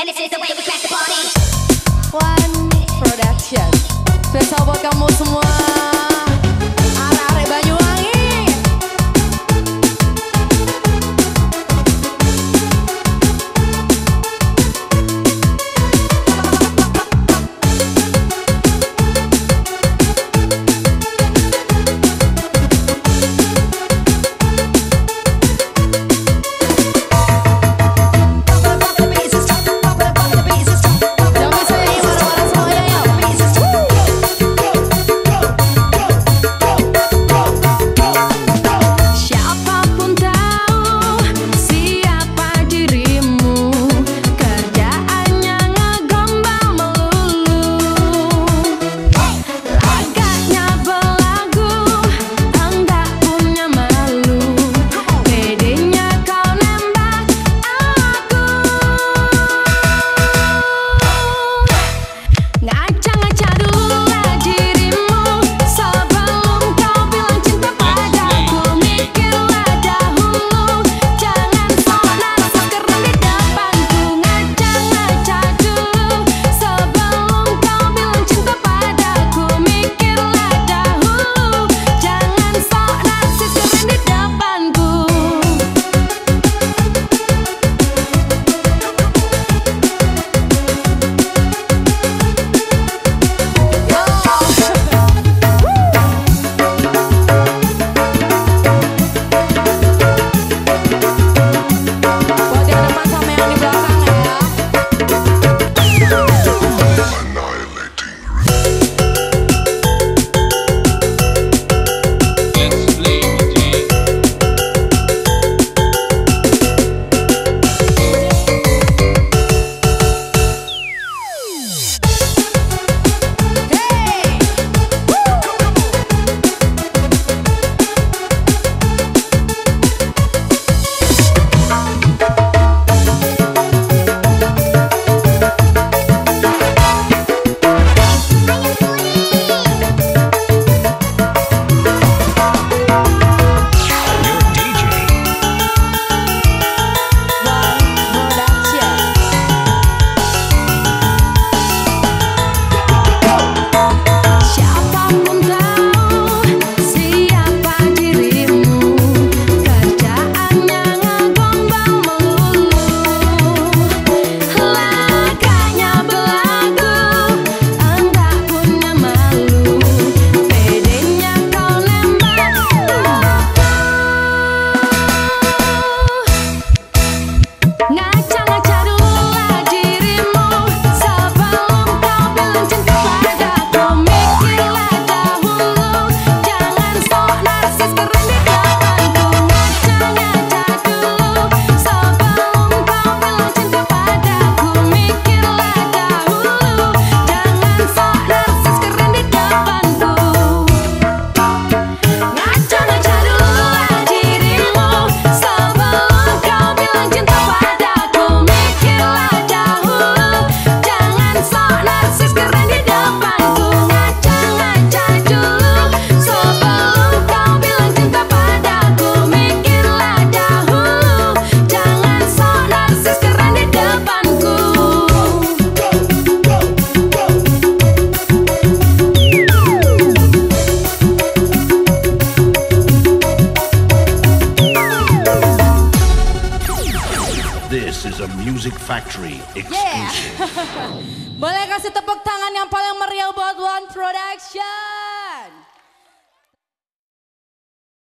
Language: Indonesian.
And this is the way we crash the party. One production. Buat kamu semua. a Music Factory exclusive. Yeah. Boleh kasih tepuk tangan yang paling meriah buat One Production.